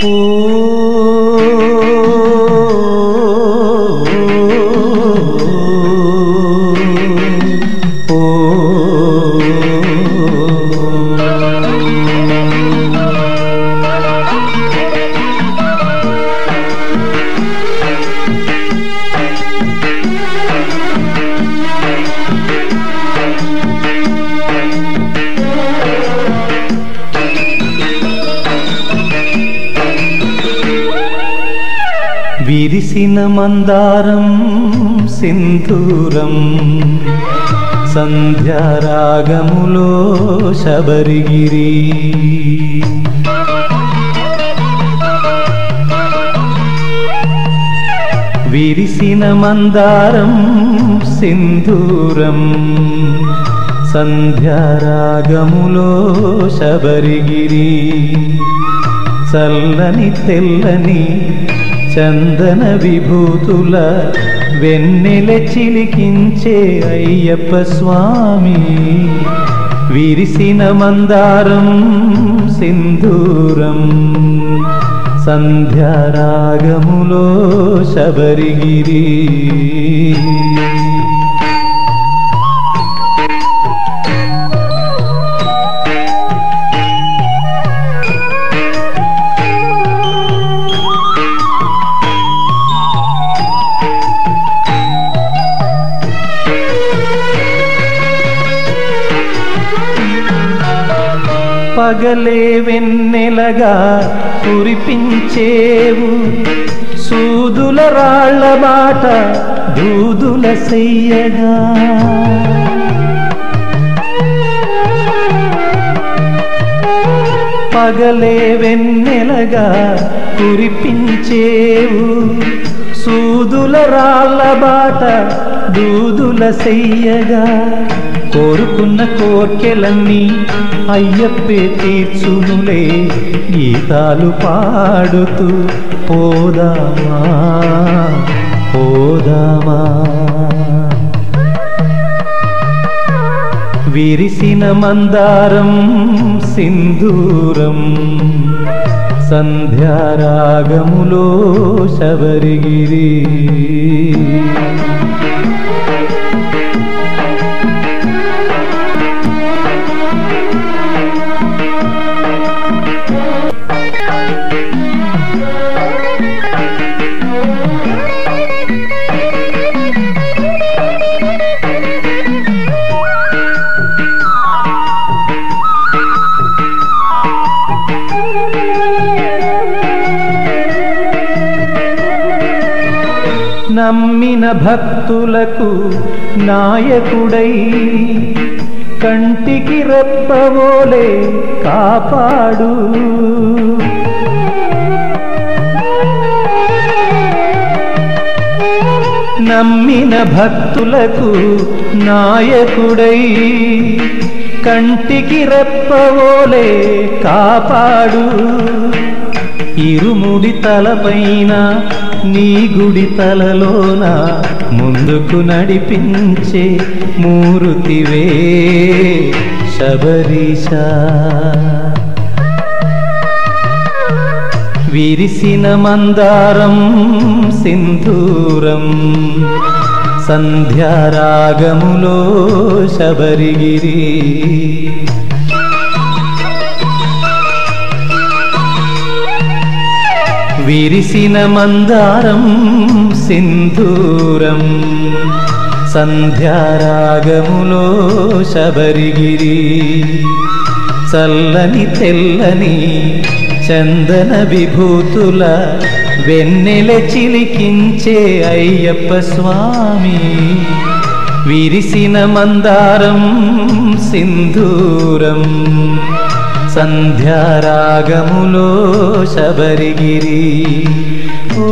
Oh, విరిసిన మందారం సింధూరం సంధ్యారాగములో శబరిగిరి. విరిసిన మందారం సింధూరం సంధ్యారాగములో శబరిగిరి. చల్లని తెల్లని చందన విభూతుల వెన్నెల చిలికించే అయ్యప్ప స్వామి. విరిసిన మందారం సింధూరం సంధ్యారాగములో శబరిగిరి. పగలే వెన్నెలగా కురిపించేవు. సూదుల రాళ్ళ బాట దూదుల సెయ్యగా. పగలే వెన్నెలగా కురిపించేవు. సూదుల రాళ్ళ బాట దూదుల సెయ్యగా. కోరుకున్న కోర్కెలన్నీ అయ్యప్పే తీర్చునులే గీతాలు పాడుతూ పోదామా పోదామా. విరిసిన మందారం సింధూరం సంధ్యారాగములో శబరిగిరి నమ్మిన భక్తులకు నాయకుడై కంటికి రెప్పవోలే కాపాడు. నమ్మిన భక్తులకు నాయకుడై కంటికి రెప్పవోలే కాపాడు. ఇరుముడి తలపైన నీ గుడి తలలోన ముందుకు నడిపించే మూరుతివే శబరీష. విరిసిన మందారం సింధూరం సంధ్యారాగములో శబరిగిరి. విరిసిన మందారం సింధూరం సంధ్యారాగములో శబరిగిరి చల్లని తెల్లని చందన విభూతుల వెన్నెల చిలికించే అయ్యప్ప స్వామి. విరిసిన మందారం సింధూరం సంధ్యారాగములో శబరిగిరి ఓ